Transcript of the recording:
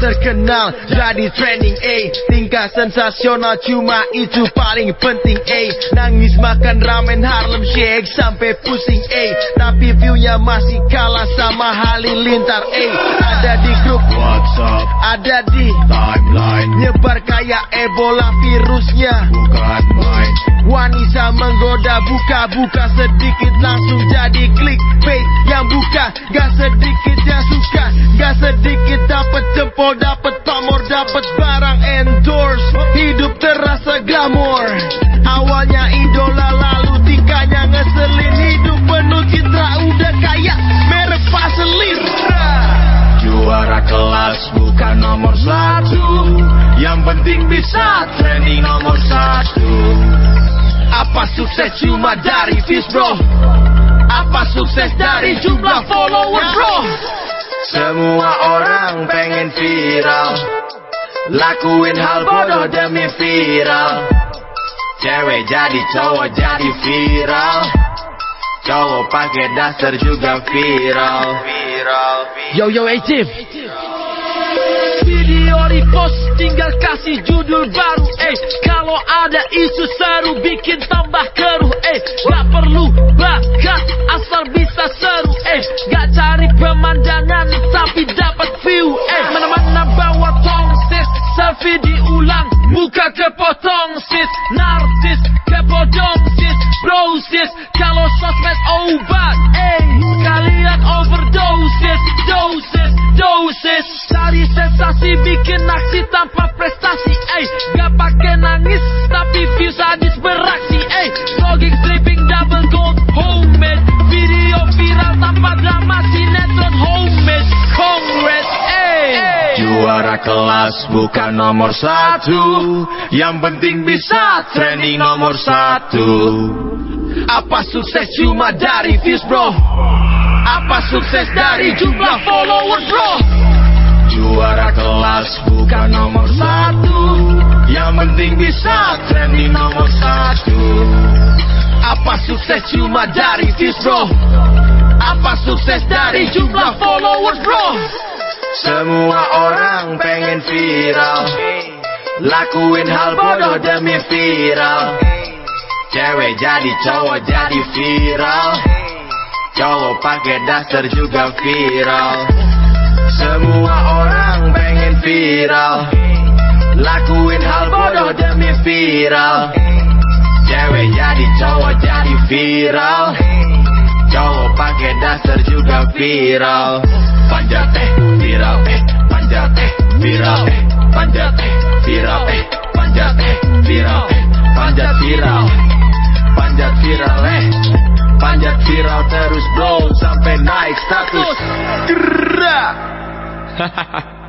terkenal Jadi trending eh. Tingkah sensasional cuma itu paling penting eh. Nangis makan ramen Harlem Shake sampai pusing eh. Tapi viewnya masih kalah sama Halilintar eh. Ada di grup WhatsApp Ada di timeline. Nyebar kayak Ebola virusnya. Bukan main Wanita menggoda buka-buka sedikit langsung jadi klik Pay yang buka gak sedikit yang suka. Gak sedikit dapat jempol dapat pamor dapat barang endorse. Hidup terasa glamor. Awalnya idola lalu tingkahnya ngeselin. Hidup penuh citra udah kayak merek vaselin Juara kelas bukan nomor satu. Yang penting bisa trending nomor satu sukses cuma dari views bro. Apa sukses dari jumlah follower bro? Semua orang pengen viral. Lakuin hal bodoh demi viral. Cewek jadi cowok jadi viral. Cowok pakai daster juga viral. Yo yo hey Tim Video repost tinggal kasih judul baru Kalau ada isu seru bikin tambah keruh eh. Gak perlu bakat asal bisa seru eh. Gak cari pemandangan tapi dapat view eh. Mana-mana bawa tongsis Selfie diulang muka kepotong sis. Narsis kepodong sis Bro sis Kalau sosmed obat eh. Kalian overdosis Dosis dosis. Cari sensasi bikin aksi tanpa prestasi eh. Gak pakai kelas bukan nomor satu. Yang penting bisa trending nomor satu. Apa sukses cuma dari views bro? Apa sukses dari jumlah followers bro? Juara kelas bukan nomor satu. Yang penting bisa trending nomor satu. Apa sukses cuma dari views bro? Apa sukses dari jumlah followers bro Semua orang pengen viral. Lakuin hal bodoh demi viral. Cewek jadi cowok jadi viral. Cowok pakai daster juga viral. Semua orang pengen viral. Lakuin hal bodoh demi viral. Cewek jadi cowok jadi viral. Cowok pakai daster juga viral Panjat eh viral eh Panjat eh viral eh Panjat eh viral eh. Panjat eh viral eh Panjat viral Panjat viral eh Panjat viral terus bro Sampai naik status. Gerak